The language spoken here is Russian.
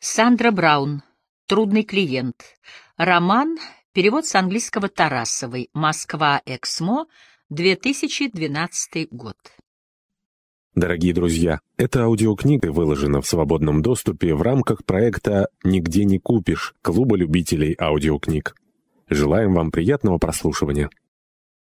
Сандра Браун. Трудный клиент. Роман. Перевод с английского Тарасовой. Москва. Эксмо. 2012 год. Дорогие друзья, эта аудиокнига выложена в свободном доступе в рамках проекта «Нигде не купишь» Клуба любителей аудиокниг. Желаем вам приятного прослушивания.